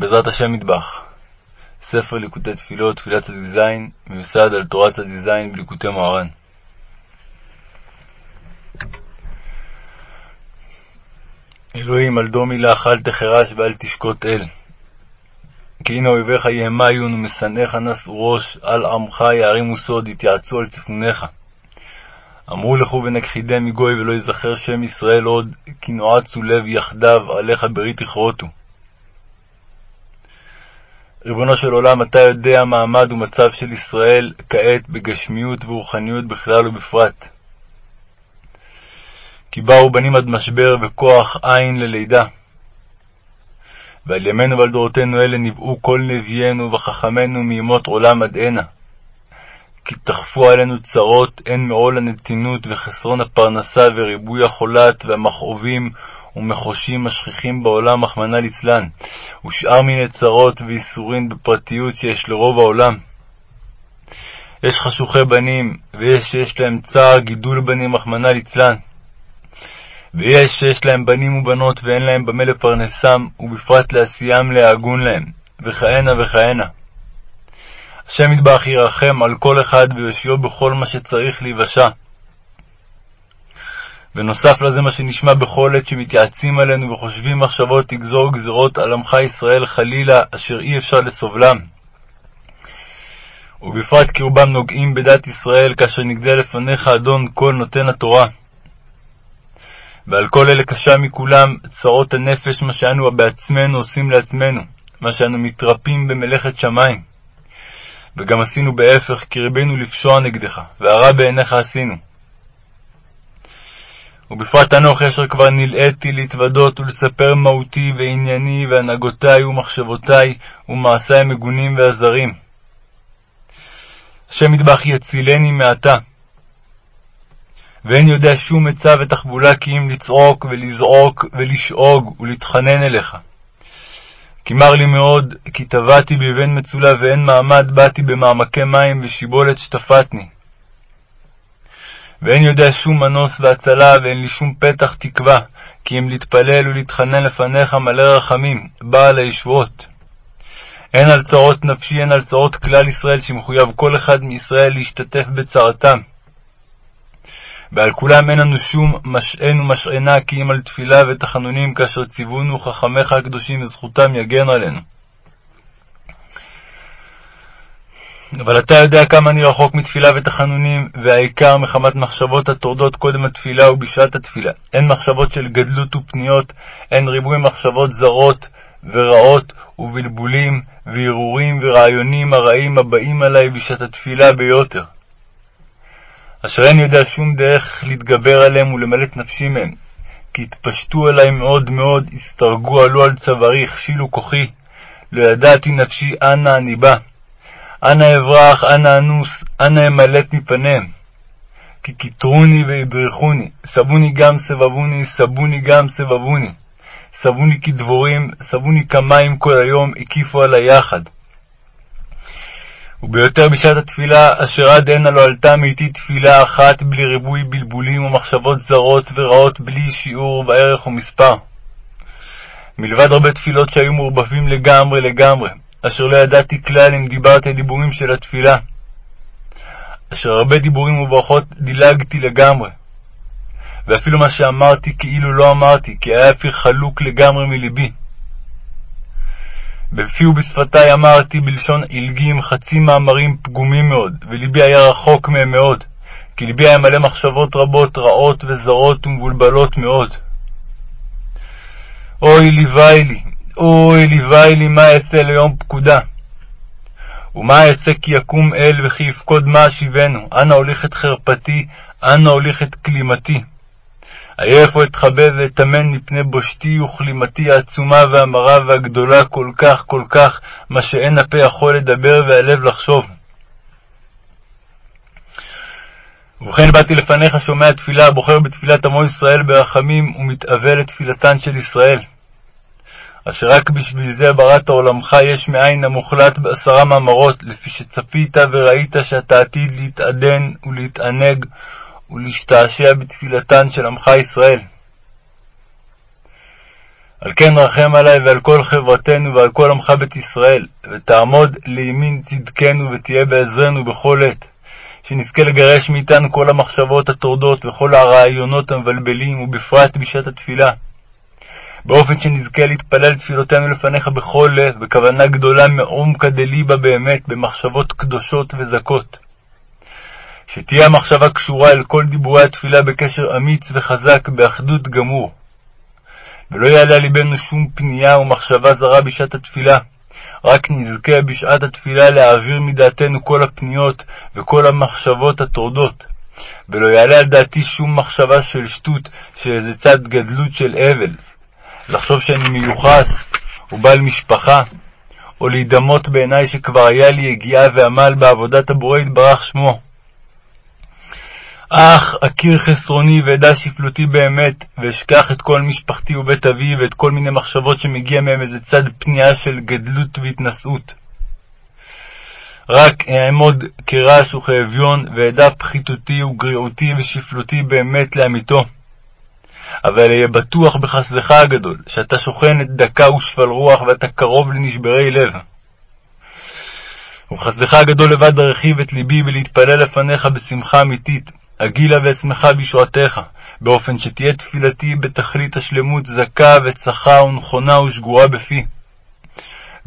בעזרת השם מטבח, ספר ליקוטי תפילות, תפילת צ"ז, מיוסד על תורת צ"ז בליקוטי מוהר"ן. אלוהים, על דומי לך אל תחרש ואל תשקוט אל. כי הנה אויביך יהמיון ומשנאיך נשאו ראש, על עמך יערימו סוד, יתייעצו על צפוניך. אמרו לכו ונכחידם מגוי ולא יזכר שם ישראל עוד, כי נועצו לב יחדיו, עליך ברית יכרותו. ריבונו של עולם, אתה יודע מעמד ומצב של ישראל כעת בגשמיות ורוחניות בכלל ובפרט. כי באו בנים עד משבר וכוח עין ללידה. ועל ימינו ועל דורותינו אלה ניבאו כל נביאנו וחכמינו מימות עולם עד הנה. כי תכפו עלינו צרות, הן מעול הנתינות וחסרון הפרנסה וריבוי החולת והמכאובים ומחושים השכיחים בעולם, רחמנא ליצלן, ושאר מיני צרות ואיסורים בפרטיות שיש לרוב העולם. יש חשוכי בנים, ויש שיש להם צער גידול בנים, רחמנא ליצלן. ויש שיש להם בנים ובנות ואין להם במה לפרנסם, ובפרט לעשיים להגון להם, וכהנה וכהנה. השם יתברך ירחם על כל אחד ויושיעו בכל מה שצריך להיוושע. ונוסף לזה מה שנשמע בכל עת שמתייעצים עלינו וחושבים מחשבות לגזור גזרות על עמך ישראל חלילה, אשר אי אפשר לסובלם. ובפרט כי רובם נוגעים בדת ישראל, כאשר נגלה לפניך אדון כל נותן התורה. ועל כל אלה קשה מכולם צרות הנפש, מה שאנו בעצמנו עושים לעצמנו, מה שאנו מתרפים במלאכת שמיים. וגם עשינו בהפך, כי רבינו לפשוע נגדך, והרע בעיניך עשינו. ובפרט אנוך אשר כבר נלאיתי להתוודות ולספר מהותי וענייני והנהגותי ומחשבותי ומעשי המגונים והזרים. השם ידבח יצילני מעתה. ואין יודע שום עצה ותחבולה כי אם לצעוק ולזעוק ולשאוג ולהתחנן אליך. כי מר לי מאוד, כי טבעתי באבן מצולה ואין מעמד, באתי במעמקי מים ושיבולת שטפתני. ואין יודע שום מנוס והצלה, ואין לי שום פתח תקווה, כי אם להתפלל ולהתחנן לפניך מלא רחמים, בעל הישועות. הן על צרות נפשי, הן על צרות כלל ישראל, שמחויב כל אחד מישראל להשתתף בצרתם. ועל כולם אין לנו שום משען ומשענה, כי אם על תפילה ותחנונים, כאשר ציוונו חכמיך הקדושים, וזכותם יגן עלינו. אבל אתה יודע כמה אני רחוק מתפילה ותחנונים, והעיקר מחמת מחשבות הטורדות קודם התפילה ובשעת התפילה. אין מחשבות של גדלות ופניות, אין ריבוי מחשבות זרות ורעות ובלבולים והרהורים ורעיונים הרעים הבאים עלי בשעת התפילה ביותר. אשר אין יודע שום דרך להתגבר עליהם ולמלא את נפשי מהם. כי התפשטו עלי מאוד מאוד, הסתרגו עלו על צווארי, הכשילו כוחי. לא ידעתי נפשי אנה אני בא. אנה אברח, אנה אנוס, אנה אמלט מפניהם. כי כיתרוני ויברכוני, סבוני גם סבבוני, סבוני גם סבבוני. סבוני כדבורים, סבוני כמים כל היום, הקיפו עלי יחד. וביותר בשעת התפילה, אשר עד הנה לא עלתה מאיתי תפילה אחת בלי ריבוי בלבולים ומחשבות זרות ורעות בלי שיעור וערך ומספר. מלבד הרבה תפילות שהיו מעורבבים לגמרי לגמרי, אשר לא ידעתי כלל אם דיברתי דיבורים של התפילה. אשר הרבה דיבורים וברכות דילגתי לגמרי. ואפילו מה שאמרתי כאילו לא אמרתי, כי היה אפילו חלוק לגמרי מלבי. בפי ובשפתי אמרתי בלשון עילגים חצי מאמרים פגומים מאוד, ולבי היה רחוק מהם מאוד, כי לבי היה מלא מחשבות רבות, רעות וזרות ומבולבלות מאוד. אוי ליווי לי, אוי ליווי לי, מה אעשה ליום פקודה? ומה אעשה כי יקום אל וכי יפקוד מה אשיבנו? אנה הוליך את חרפתי, אנה הוליך את כלימתי. עייף או אתחבא ואטמן מפני בושתי וכלימתי העצומה והמרה והגדולה כל כך כל כך, מה שאין הפה יכול לדבר והלב לחשוב. ובכן באתי לפניך שומע תפילה, בוחר בתפילת עמו ישראל ברחמים, ומתאווה לתפילתן של ישראל. אשר רק בשביל זה בראת עולמך יש מאין המוחלט בעשרה מאמרות, לפי שצפית וראית שאתה עתיד להתעדן ולהתענג ולהשתעשע בתפילתן של עמך ישראל. על כן רחם עלי ועל כל חברתנו ועל כל עמך בית ישראל, ותעמוד לימין צדקנו ותהיה בעזרנו בכל עת, שנזכה לגרש מאיתנו כל המחשבות הטורדות וכל הרעיונות המבלבלים, ובפרט בשעת התפילה. באופן שנזכה להתפלל תפילותינו לפניך בכל לב, בכוונה גדולה מעומקא דליבה באמת, במחשבות קדושות וזכות. שתהיה המחשבה קשורה אל כל דיבורי התפילה בקשר אמיץ וחזק, באחדות גמור. ולא יעלה על ליבנו שום פנייה ומחשבה זרה בשעת התפילה. רק נזכה בשעת התפילה להעביר מדעתנו כל הפניות וכל המחשבות הטורדות. ולא יעלה על דעתי שום מחשבה של שטות, של איזה צד גדלות של אבל. לחשוב שאני מיוחס ובעל משפחה, או להידמות בעיניי שכבר היה לי יגיעה ועמל בעבודת הבורא יתברך שמו. אך אכיר חסרוני ואדע שפלותי באמת, ואשכח את כל משפחתי ובית אבי, ואת כל מיני מחשבות שמגיע מהם איזה צד פנייה של גדלות והתנשאות. רק אעמוד כרעש וכאביון, ואדע פחיתותי וגריעותי ושפלותי באמת לאמיתו. אבל אהיה בטוח בחסדך הגדול, שאתה שוכן את דקה ושפל רוח, ואתה קרוב לנשברי לב. ובחסדך הגדול לבד ארחיב את ליבי ולהתפלל לפניך בשמחה אמיתית, הגילה ואשמחה בישועתך, באופן שתהיה תפילתי בתכלית השלמות זכה וצחה ונכונה ושגורה בפי.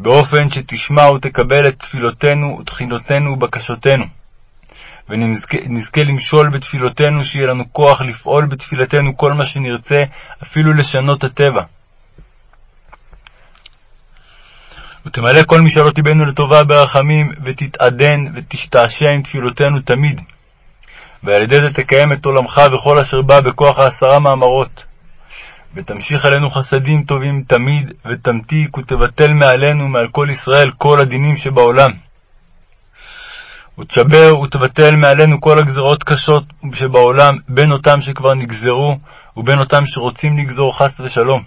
באופן שתשמע ותקבל את תפילותינו ותחינותינו ובקשותינו. ונזכה למשול בתפילותינו, שיהיה לנו כוח לפעול בתפילתנו כל מה שנרצה, אפילו לשנות הטבע. ותמלא כל משאלות ליבנו לטובה ברחמים, ותתעדן ותשתעשע עם תפילותינו תמיד. ועל ידי זה תקיים את עולמך וכל אשר בא בכוח העשרה מאמרות. ותמשיך עלינו חסדים טובים תמיד, ותמתיק ותבטל מעלינו, מעל כל ישראל, כל הדינים שבעולם. ותשבר ותבטל מעלינו כל הגזרות קשות שבעולם, בין אותם שכבר נגזרו, ובין אותם שרוצים לגזור חס ושלום.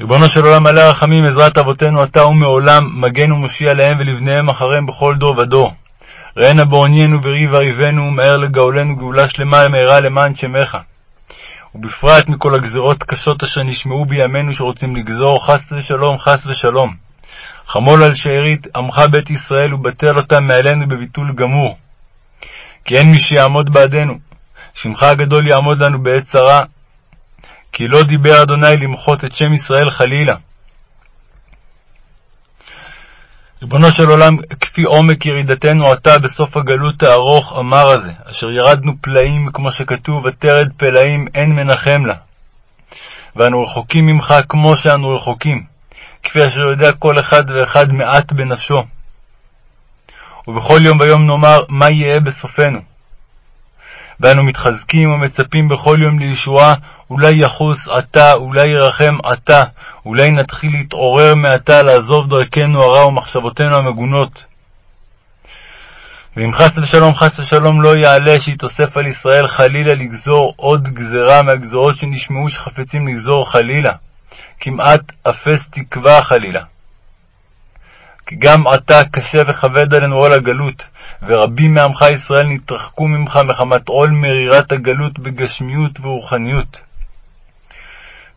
ריבונו של עולם מלא רחמים, עזרת אבותינו אתה ומעולם, מגן ומושיע להם ולבניהם אחריהם בכל דור ודור. ראינה בעוניינו וריב אריבנו, מהר לגאולנו גאולה שלמה מהרה למען שמך. ובפרט מכל הגזרות קשות אשר נשמעו בימינו שרוצים לגזור, חס ושלום, חס ושלום. חמול על שארית עמך בית ישראל ובטל אותם מעלינו בביטול גמור. כי אין מי שיעמוד בעדנו. שמך הגדול יעמוד לנו בעת צרה, כי לא דיבר אדוני למחות את שם ישראל חלילה. ריבונו של עולם, כפי עומק ירידתנו עתה בסוף הגלות הארוך המר הזה, אשר ירדנו פלאים, כמו שכתוב, ותרד פלאים אין מנחם לה. ואנו רחוקים ממך כמו שאנו רחוקים, כפי אשר יודע כל אחד ואחד מעט בנפשו. ובכל יום ויום נאמר, מה יהיה בסופנו? ואנו מתחזקים ומצפים בכל יום לישועה, אולי יחוס עתה, אולי ירחם עתה, אולי נתחיל להתעורר מעתה לעזוב דרכנו הרע ומחשבותינו המגונות. ואם חס ושלום, חס ושלום לא יעלה שיתוסף על ישראל חלילה לגזור עוד גזרה מהגזרות שנשמעו שחפצים לגזור חלילה, כמעט אפס תקווה חלילה. כי גם עתה קשה וכבד עלינו עול הגלות, ורבים מעמך ישראל נתרחקו ממך מחמת עול מרירת הגלות בגשמיות ורוחניות.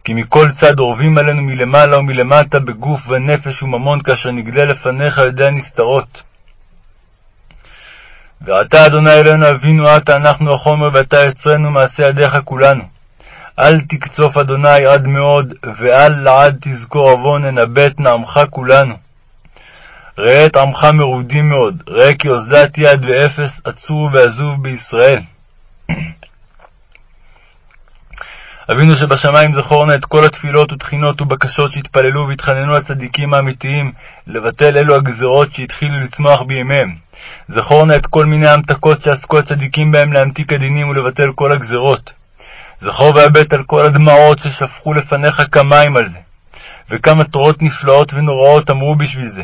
כי מכל צד אורבים עלינו מלמעלה ומלמטה בגוף ונפש וממון, כאשר נגלה לפניך על ידי הנסתרות. ועתה, אדוני אלוהינו, אבינו עתה אנחנו החומר, ואתה יצרנו מעשה ידיך כולנו. אל תקצוף, אדוני, עד מאוד, ואל לעד תזכור עוון, ננבט נעמך כולנו. ראה את עמך מרודים מאוד, ראה כי אוזלת יד ואפס עצור ועזוב בישראל. אבינו שבשמיים זכור נא את כל התפילות ותחינות ובקשות שהתפללו והתחננו הצדיקים האמיתיים לבטל אלו הגזרות שהתחילו לצמוח בימיהם. זכור נא את כל מיני המתקות שעסקו הצדיקים בהם להמתיק הדינים ולבטל כל הגזרות. זכור והבט על כל הדמעות ששפכו לפניך כמים על זה, וכמה תורות נפלאות ונוראות אמרו בשביל זה.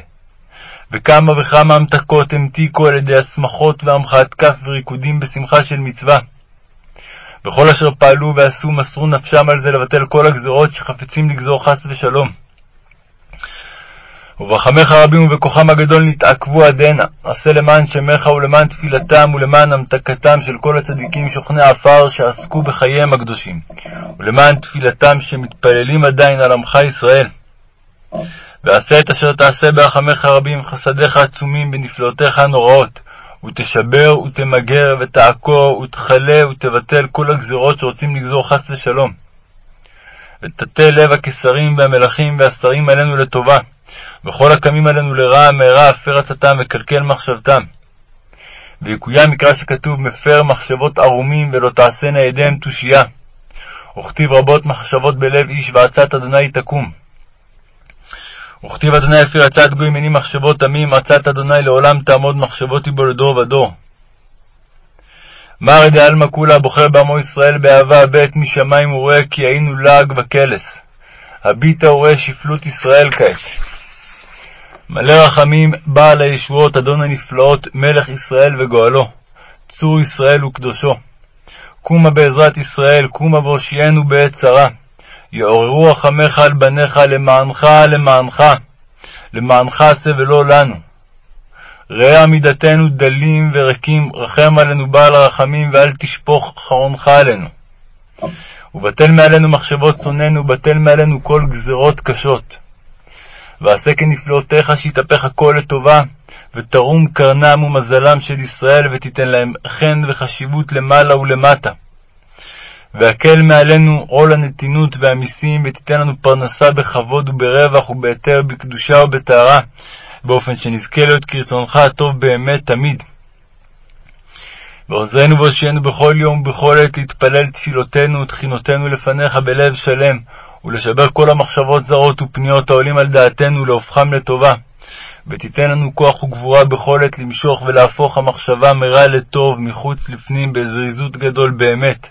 וכמה וכמה המתקות המתיקו על ידי השמחות והמחאת כף וריקודים בשמחה של מצווה. וכל אשר פעלו ועשו מסרו נפשם על זה לבטל כל הגזרות שחפצים לגזור חס ושלום. וברחמך רבים ובכוחם הגדול נתעכבו עד הנה. עשה למען שמך ולמען תפילתם ולמען המתקתם של כל הצדיקים שוכני עפר שעסקו בחייהם הקדושים, ולמען תפילתם שמתפללים עדיין על עמך ישראל. ועשה את אשר תעשה ברחמך רבים, חסדיך עצומים בנפלאותיך הנוראות, ותשבר ותמגר ותעקור ותכלה ותבטל כל הגזירות שרוצים לגזור חס ושלום. ותטה לב הקיסרים והמלכים והשרים עלינו לטובה, וכל הקמים עלינו לרע מהרה הפר עצתם וקלקל מחשבתם. ויקוים מקרא שכתוב מפר מחשבות ערומים ולא תעשינה ידיהם תושייה. וכתיב רבות מחשבות בלב איש ועצת אדוני תקום. וכתיב אדוני יפיר עצת גוי מני מחשבות עמים עצת אדוני לעולם תעמוד מחשבות איבו לדור ודור. מר דעלמא כולה הבוחר בעמו ישראל באהבה הבט משמיים ורואה כי היינו לעג וקלס. הביטה ורואה שפלות ישראל כעת. מלא רחמים, בעל הישועות, אדון הנפלאות, מלך ישראל וגואלו, צור ישראל וקדושו. קומה בעזרת ישראל, קומה והושיענו בעת צרה. יעוררו רחמך על בניך, למענך, למענך. למענך עשה ולא לנו. ראה עמידתנו דלים וריקים, רחם עלינו בעל הרחמים, ואל תשפוך חרונך עלינו. ובטל מעלינו מחשבות שונאינו, ובטל מעלינו כל גזרות קשות. ועשה כנפלאותיך שיתהפך הכל לטובה, ותרום קרנם ומזלם של ישראל, ותיתן להם חן וחשיבות למעלה ולמטה. והקל מעלינו עול הנתינות והמסים, ותיתן לנו פרנסה בכבוד וברווח ובהיתר, בקדושה ובטהרה, באופן שנזכה להיות כרצונך הטוב באמת תמיד. ועוזרנו והושיענו בכל יום ובכל עת להתפלל תפילותינו ותחינותינו לפניך בלב שלם, ולשבר כל המחשבות זרות ופניות העולים על דעתנו ולהופכם לטובה. ותיתן לנו כוח וגבורה בכל עת למשוך ולהפוך המחשבה מרע לטוב מחוץ לפנים בזריזות גדול באמת.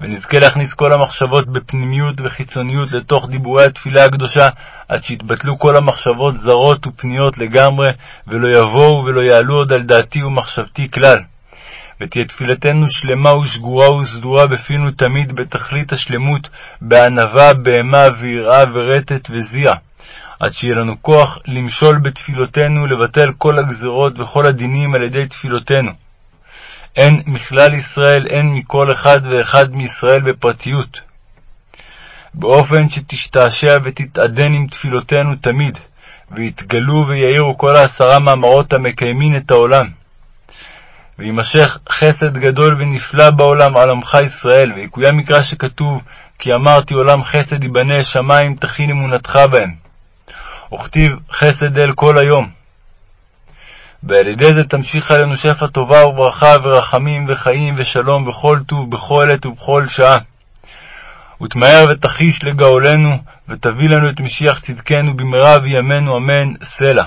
ונזכה להכניס כל המחשבות בפנימיות וחיצוניות לתוך דיבורי התפילה הקדושה, עד שיתבטלו כל המחשבות זרות ופניות לגמרי, ולא יבואו ולא יעלו עוד על דעתי ומחשבתי כלל. ותהיה תפילתנו שלמה ושגורה וסדורה בפינו תמיד בתכלית השלמות, בענווה, בהמה ויראה ורטט וזיע, עד שיהיה לנו כוח למשול בתפילותינו, לבטל כל הגזרות וכל הדינים על ידי תפילותינו. הן מכלל ישראל, הן מכל אחד ואחד מישראל בפרטיות. באופן שתשתעשע ותתעדן עם תפילותינו תמיד, ויתגלו ויאירו כל העשרה מאמרות המקיימין את העולם. ויימשך חסד גדול ונפלא בעולם על עמך ישראל, ויקוים מקרא שכתוב, כי אמרתי עולם חסד ייבנה, שמים תכין אמונתך בהם. וכתיב חסד אל כל היום. ועל ידי זה תמשיך עלינו שפע טובה וברכה ורחמים וחיים ושלום וכל טוב בכל עת ובכל שעה. ותמהר ותחיש לגאולנו, ותביא לנו את משיח צדקנו במהרה בימינו אמן, סלע.